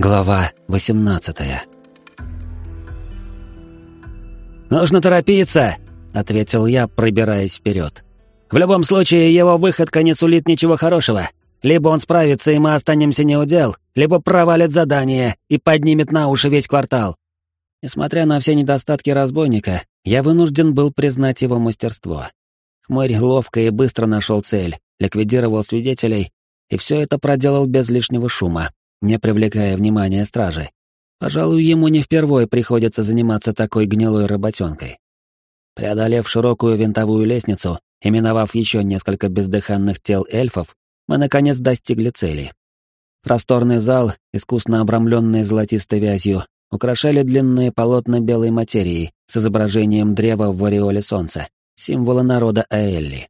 Глава 18 «Нужно торопиться!» — ответил я, пробираясь вперед. «В любом случае, его выходка не сулит ничего хорошего. Либо он справится, и мы останемся неудел, либо провалит задание и поднимет на уши весь квартал». Несмотря на все недостатки разбойника, я вынужден был признать его мастерство. Хмырь ловко и быстро нашел цель, ликвидировал свидетелей, и все это проделал без лишнего шума не привлекая внимания стражи. Пожалуй, ему не впервой приходится заниматься такой гнилой работенкой. Преодолев широкую винтовую лестницу и миновав еще несколько бездыханных тел эльфов, мы наконец достигли цели. Просторный зал, искусно обрамленный золотистой вязью, украшали длинные полотна белой материи с изображением древа в ореоле солнца, символа народа Аэлли.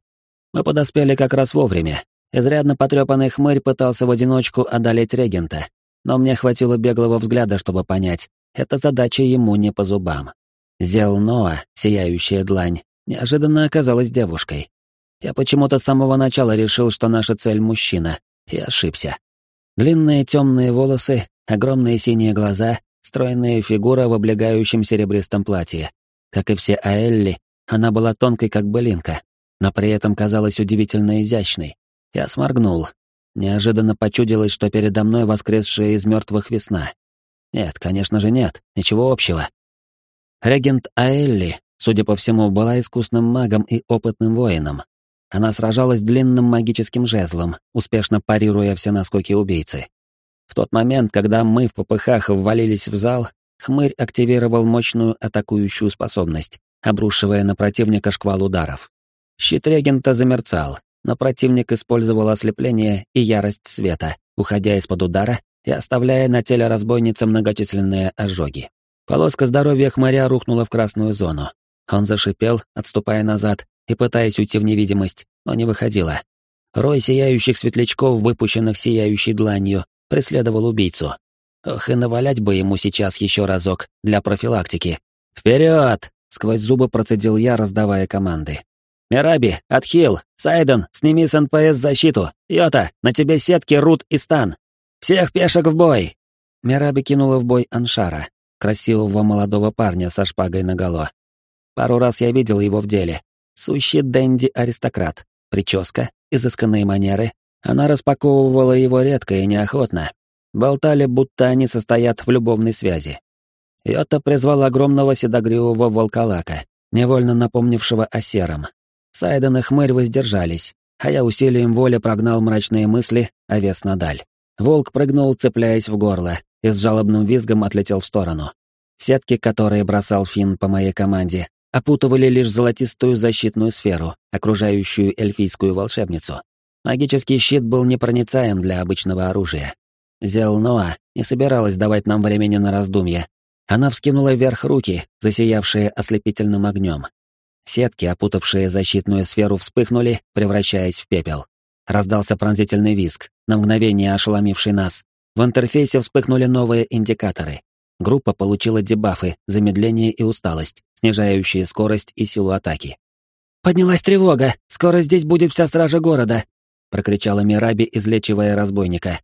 Мы подоспели как раз вовремя, Изрядно потрепанный хмырь пытался в одиночку одолеть регента, но мне хватило беглого взгляда, чтобы понять, эта задача ему не по зубам. Зел Ноа, сияющая длань, неожиданно оказалась девушкой. Я почему-то с самого начала решил, что наша цель — мужчина, и ошибся. Длинные темные волосы, огромные синие глаза, стройная фигура в облегающем серебристом платье. Как и все Аэлли, она была тонкой, как былинка, но при этом казалась удивительно изящной, я сморгнул. Неожиданно почудилось, что передо мной воскресшая из мертвых весна. Нет, конечно же нет, ничего общего. Регент Аэлли, судя по всему, была искусным магом и опытным воином. Она сражалась длинным магическим жезлом, успешно парируя все наскоки убийцы. В тот момент, когда мы в попыхах ввалились в зал, хмырь активировал мощную атакующую способность, обрушивая на противника шквал ударов. Щит регента замерцал, но противник использовал ослепление и ярость света, уходя из-под удара и оставляя на теле разбойницы многочисленные ожоги. Полоска здоровья хмыря рухнула в красную зону. Он зашипел, отступая назад и пытаясь уйти в невидимость, но не выходило. Рой сияющих светлячков, выпущенных сияющей дланью, преследовал убийцу. Ох, и навалять бы ему сейчас еще разок, для профилактики. «Вперед!» — сквозь зубы процедил я, раздавая команды. «Мираби, отхил! Сайден, сними с НПС защиту! Йота, на тебе сетки, root и stun! Всех пешек в бой!» Мираби кинула в бой Аншара, красивого молодого парня со шпагой наголо. Пару раз я видел его в деле. Сущий дэнди-аристократ. Прическа, изысканные манеры. Она распаковывала его редко и неохотно. Болтали, будто они состоят в любовной связи. Йота призвал огромного седогривого волколака, невольно напомнившего о сером, Сайден и Хмырь воздержались, а я усилием воли прогнал мрачные мысли, а вес надаль. Волк прыгнул, цепляясь в горло, и с жалобным визгом отлетел в сторону. Сетки, которые бросал Финн по моей команде, опутывали лишь золотистую защитную сферу, окружающую эльфийскую волшебницу. Магический щит был непроницаем для обычного оружия. Зел Ноа не собиралась давать нам времени на раздумья. Она вскинула вверх руки, засиявшие ослепительным огнем, Сетки, опутавшие защитную сферу, вспыхнули, превращаясь в пепел. Раздался пронзительный визг, на мгновение ошеломивший нас. В интерфейсе вспыхнули новые индикаторы. Группа получила дебафы, замедление и усталость, снижающие скорость и силу атаки. «Поднялась тревога! Скоро здесь будет вся стража города!» — прокричала Мираби, излечивая разбойника.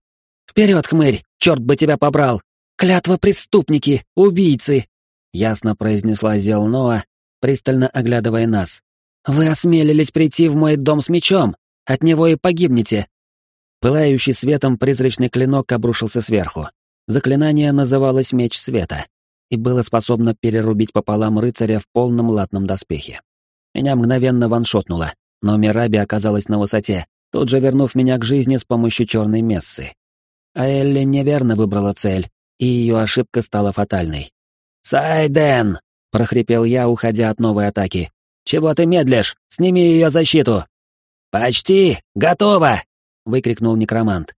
«Вперед, хмырь! Черт бы тебя побрал! Клятва преступники! Убийцы!» — ясно произнесла Зелноа, пристально оглядывая нас. «Вы осмелились прийти в мой дом с мечом! От него и погибнете!» Пылающий светом призрачный клинок обрушился сверху. Заклинание называлось «Меч света» и было способно перерубить пополам рыцаря в полном латном доспехе. Меня мгновенно ваншотнуло, но Мираби оказалась на высоте, тут же вернув меня к жизни с помощью черной мессы. А Элли неверно выбрала цель, и ее ошибка стала фатальной. «Сайден!» — прохрипел я, уходя от новой атаки. «Чего ты медлишь? Сними ее защиту!» «Почти! Готово!» — выкрикнул некромант.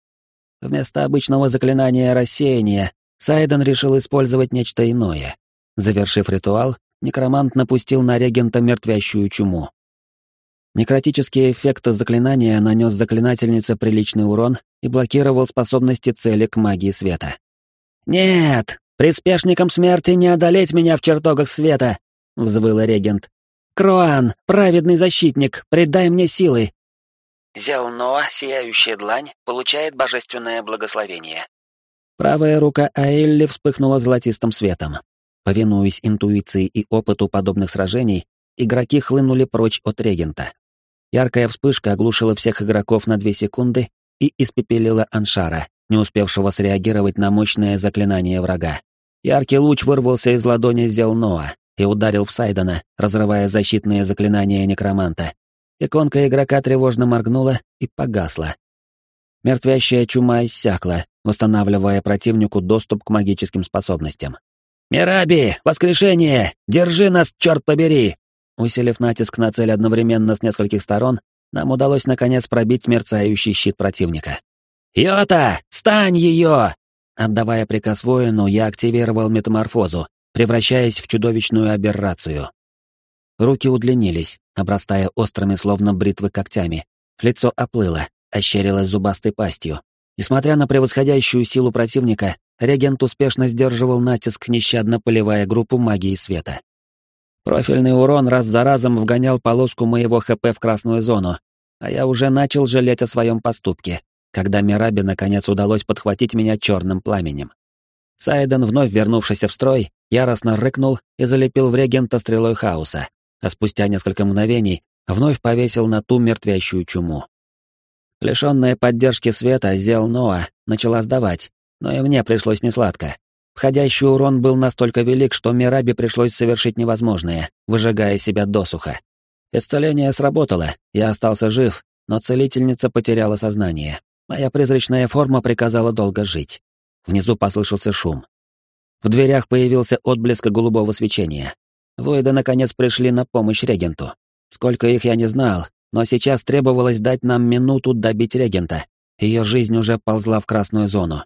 Вместо обычного заклинания рассеяния Сайден решил использовать нечто иное. Завершив ритуал, некромант напустил на регента мертвящую чуму. Некротический эффект заклинания нанес заклинательнице приличный урон и блокировал способности цели к магии света. «Нет!» «Приспешникам смерти не одолеть меня в чертогах света!» — взвыл регент. «Круан, праведный защитник, придай мне силы!» Зелноа, сияющая длань, получает божественное благословение. Правая рука Аэлли вспыхнула золотистым светом. Повинуясь интуиции и опыту подобных сражений, игроки хлынули прочь от регента. Яркая вспышка оглушила всех игроков на две секунды и испепелила Аншара, не успевшего среагировать на мощное заклинание врага. Яркий луч вырвался из ладони Зелноа и ударил в Сайдена, разрывая защитные заклинания некроманта. Иконка игрока тревожно моргнула и погасла. Мертвящая чума иссякла, восстанавливая противнику доступ к магическим способностям. «Мираби! Воскрешение! Держи нас, черт побери!» Усилив натиск на цель одновременно с нескольких сторон, нам удалось наконец пробить мерцающий щит противника. «Йота! Стань ее!» Отдавая приказ воину, я активировал метаморфозу, превращаясь в чудовищную аберрацию. Руки удлинились, обрастая острыми словно бритвы когтями. Лицо оплыло, ощерилось зубастой пастью. Несмотря на превосходящую силу противника, регент успешно сдерживал натиск, нещадно поливая группу магии света. Профильный урон раз за разом вгонял полоску моего ХП в красную зону, а я уже начал жалеть о своем поступке, когда Мираби наконец удалось подхватить меня черным пламенем. Сайден, вновь вернувшийся в строй, яростно рыкнул и залепил в регента стрелой хаоса, а спустя несколько мгновений вновь повесил на ту мертвящую чуму. Лишенная поддержки света, Зел Ноа начала сдавать, но и мне пришлось несладко. Входящий урон был настолько велик, что Мираби пришлось совершить невозможное, выжигая себя досуха. Исцеление сработало, я остался жив, но целительница потеряла сознание. Моя призрачная форма приказала долго жить. Внизу послышался шум. В дверях появился отблеск голубого свечения. Воиды наконец пришли на помощь регенту. Сколько их я не знал, но сейчас требовалось дать нам минуту добить регента. Ее жизнь уже ползла в красную зону.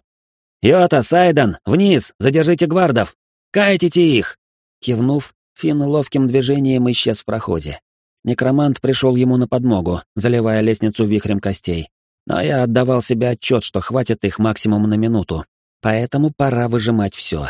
«Йота, Сайден, вниз! Задержите гвардов! Кайтите их!» Кивнув, Финн ловким движением исчез в проходе. Некромант пришел ему на подмогу, заливая лестницу вихрем костей. Но я отдавал себе отчет, что хватит их максимум на минуту, поэтому пора выжимать все.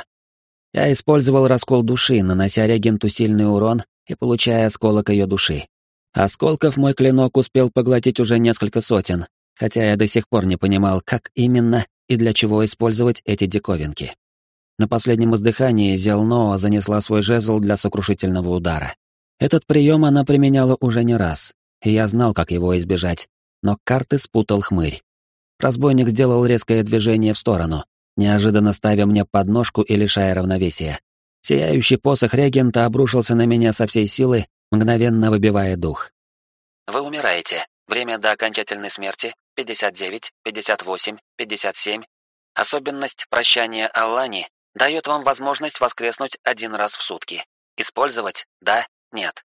Я использовал раскол души, нанося регенту сильный урон и получая осколок ее души. Осколков мой клинок успел поглотить уже несколько сотен, хотя я до сих пор не понимал, как именно и для чего использовать эти диковинки. На последнем издыхании Зелноа занесла свой жезл для сокрушительного удара. Этот прием она применяла уже не раз, и я знал, как его избежать, но карты спутал хмырь. Разбойник сделал резкое движение в сторону, неожиданно ставя мне подножку и лишая равновесия. Сияющий посох регента обрушился на меня со всей силы, мгновенно выбивая дух. Вы умираете. Время до окончательной смерти 59, 58, 57. Особенность прощания Аллани дает вам возможность воскреснуть один раз в сутки. Использовать? Да? Нет.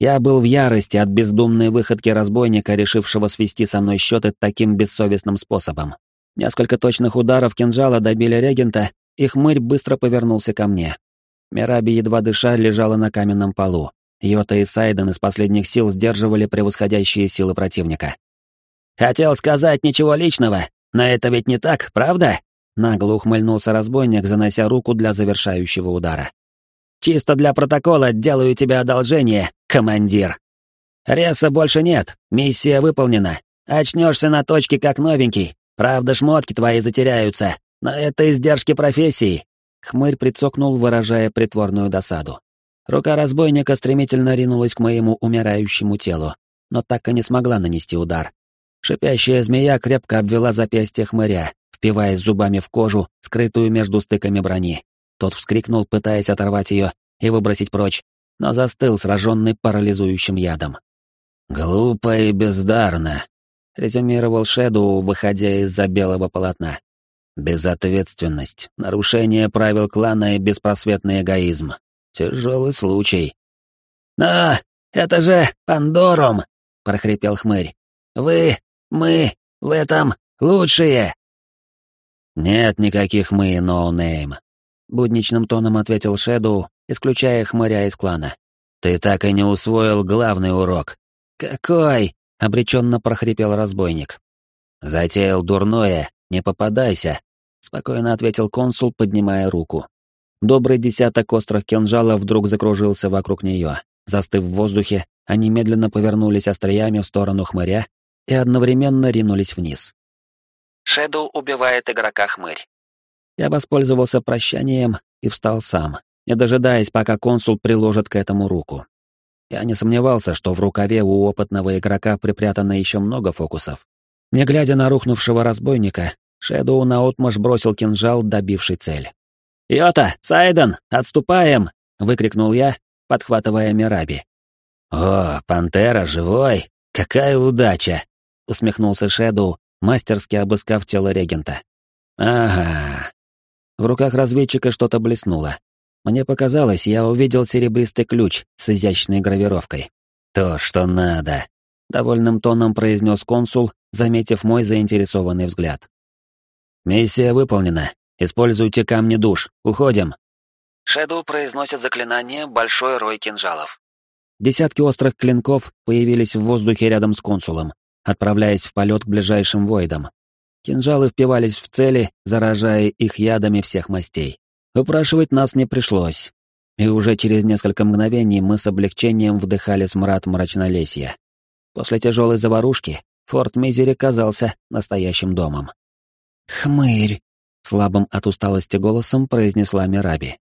Я был в ярости от бездумной выходки разбойника, решившего свести со мной счеты таким бессовестным способом. Несколько точных ударов кинжала добили регента, и хмырь быстро повернулся ко мне. Мираби, едва дыша, лежала на каменном полу. Йота и Сайден из последних сил сдерживали превосходящие силы противника. «Хотел сказать ничего личного, но это ведь не так, правда?» Нагло ухмыльнулся разбойник, занося руку для завершающего удара. «Чисто для протокола делаю тебе одолжение, командир. Реса больше нет, миссия выполнена. Очнешься на точке как новенький, Правда, шмотки твои затеряются, но это издержки профессии. Хмырь прицокнул, выражая притворную досаду. Рука разбойника стремительно ринулась к моему умирающему телу, но так и не смогла нанести удар. Шипящая змея крепко обвела запястье хмыря, впиваясь зубами в кожу, скрытую между стыками брони. Тот вскрикнул, пытаясь оторвать ее и выбросить прочь, но застыл, сраженный парализующим ядом. «Глупо и бездарно», — резюмировал Шэдоу, выходя из-за белого полотна. «Безответственность, нарушение правил клана и беспросветный эгоизм. Тяжелый случай». «Но это же Пандорум!» — прохрипел хмырь. «Вы, мы, в этом лучшие!» «Нет никаких мы, noname», — будничным тоном ответил Шэдоу, исключая хмыря из клана. «Ты так и не усвоил главный урок». «Какой?» обреченно прохрипел разбойник. «Затеял дурное, не попадайся», — спокойно ответил консул, поднимая руку. Добрый десяток острых кинжалов вдруг закружился вокруг нее. Застыв в воздухе, они медленно повернулись остриями в сторону хмыря и одновременно ринулись вниз. Шэдоу убивает игрока хмырь. Я воспользовался прощанием и встал сам, не дожидаясь, пока консул приложит к этому руку. Я не сомневался, что в рукаве у опытного игрока припрятано еще много фокусов. Не глядя на рухнувшего разбойника, Шэдоу наотмашь бросил кинжал, добивший цель. «Йота! Сайден! Отступаем!» — выкрикнул я, подхватывая Мираби. «О, пантера живой! Какая удача!» — усмехнулся Шэдоу, мастерски обыскав тело регента. «Ага». В руках разведчика что-то блеснуло. Мне показалось, я увидел серебристый ключ с изящной гравировкой. «То, что надо», — довольным тоном произнес консул, заметив мой заинтересованный взгляд. «Миссия выполнена. Используйте камни душ. Уходим». Шэдоу произносит заклинание «Большой рой кинжалов». Десятки острых клинков появились в воздухе рядом с консулом, отправляясь в полет к ближайшим воидам. Кинжалы впивались в цели, заражая их ядами всех мастей. Упрашивать нас не пришлось. И уже через несколько мгновений мы с облегчением вдыхали смрад мрачнолесья. После тяжелой заварушки форт Мизери казался настоящим домом. «Хмырь!» — слабым от усталости голосом произнесла Мираби.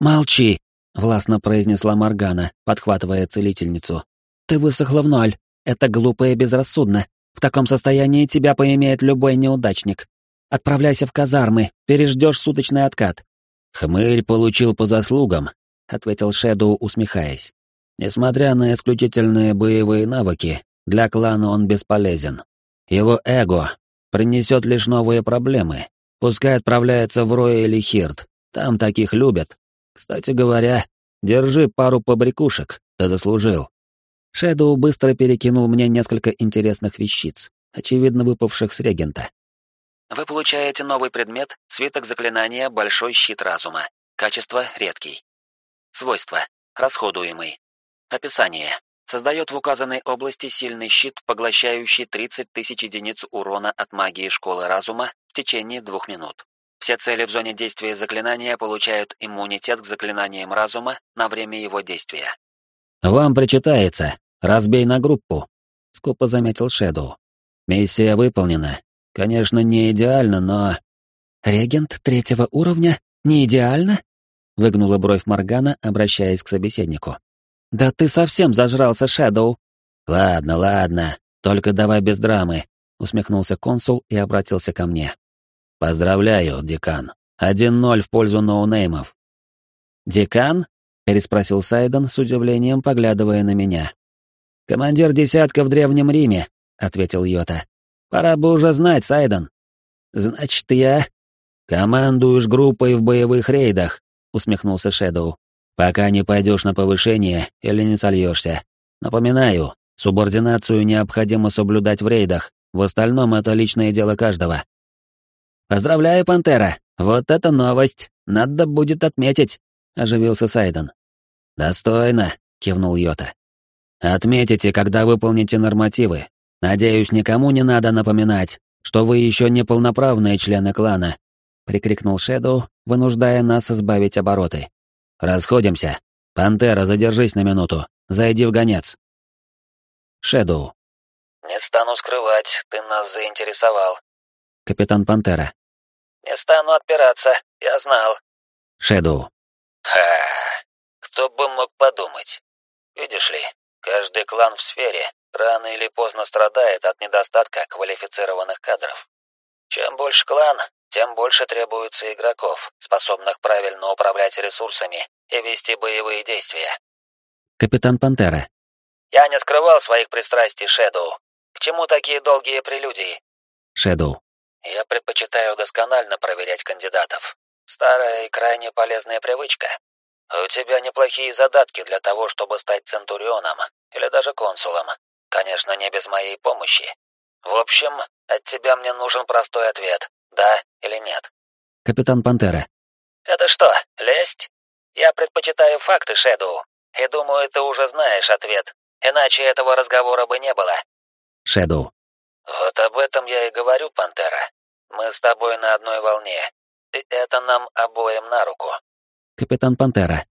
«Молчи!» — властно произнесла Моргана, подхватывая целительницу. «Ты высохла в ноль. Это глупо и безрассудно. В таком состоянии тебя поимеет любой неудачник. Отправляйся в казармы, переждешь суточный откат. «Хмырь получил по заслугам», — ответил Шэдоу, усмехаясь. «Несмотря на исключительные боевые навыки, для клана он бесполезен. Его эго принесет лишь новые проблемы. Пускай отправляется в Рой или Хирт, там таких любят. Кстати говоря, держи пару побрякушек, ты заслужил». Шэдоу быстро перекинул мне несколько интересных вещиц, очевидно выпавших с регента. Вы получаете новый предмет «Свиток заклинания Большой щит разума». Качество «Редкий». Свойства. Расходуемый. Описание. Создает в указанной области сильный щит, поглощающий 30 тысяч единиц урона от магии Школы Разума в течение двух минут. Все цели в зоне действия заклинания получают иммунитет к заклинаниям разума на время его действия. «Вам причитается. Разбей на группу», — скупо заметил Шэдоу. «Миссия выполнена. Конечно, не идеально, но... Регент третьего уровня? Не идеально? Выгнула бровь Моргана, обращаясь к собеседнику. Да ты совсем зажрался, Шэдоу. Ладно, ладно, только давай без драмы, усмехнулся консул и обратился ко мне. Поздравляю, декан. Один ноль в пользу ноунеймов. Декан? переспросил Сайден с удивлением, поглядывая на меня. Командир десятка в Древнем Риме, ответил Йота. Пора бы уже знать, Сайден. Значит, я... Командуешь группой в боевых рейдах, усмехнулся Шэдоу. Пока не пойдешь на повышение или не сольешься. Напоминаю, субординацию необходимо соблюдать в рейдах, в остальном это личное дело каждого. Поздравляю, Пантера. Вот это новость. Надо будет отметить, оживился Сайден. Достойно, кивнул Йота. Отметите, когда выполните нормативы, «Надеюсь, никому не надо напоминать, что вы еще не полноправные члены клана», — прикрикнул Шэдоу, вынуждая нас избавить обороты. «Расходимся. Пантера, задержись на минуту. Зайди в гонец». Шэдоу. «Не стану скрывать, ты нас заинтересовал». Капитан Пантера. «Не стану отпираться, я знал». Шэдоу. «Ха, кто бы мог подумать. Видишь ли, каждый клан в сфере рано или поздно страдает от недостатка квалифицированных кадров. Чем больше клан, тем больше требуется игроков, способных правильно управлять ресурсами и вести боевые действия. Капитан Пантера. Я не скрывал своих пристрастий, Шэдоу. К чему такие долгие прелюдии? Шэдоу. Я предпочитаю досконально проверять кандидатов. Старая и крайне полезная привычка. У тебя неплохие задатки для того, чтобы стать центурионом или даже консулом, Конечно, не без моей помощи. В общем, от тебя мне нужен простой ответ, да или нет. Капитан Пантера. Это что, лесть? Я предпочитаю факты, Шэдоу. И думаю, ты уже знаешь ответ. Иначе этого разговора бы не было. Шэдоу. Вот об этом я и говорю, Пантера. Мы с тобой на одной волне. И это нам обоим на руку. Капитан Пантера.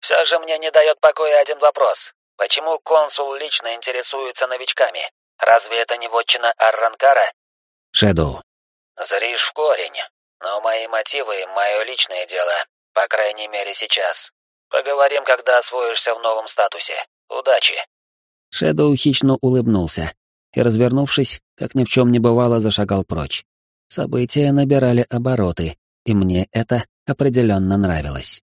Все же мне не дает покоя один вопрос. Почему консул лично интересуется новичками? Разве это не вотчина Арранкара? Шэдоу. Зришь в корень. Но мои мотивы — мое личное дело, по крайней мере сейчас. Поговорим, когда освоишься в новом статусе. Удачи!» Шэдоу хищно улыбнулся и, развернувшись, как ни в чем не бывало, зашагал прочь. События набирали обороты, и мне это определенно нравилось.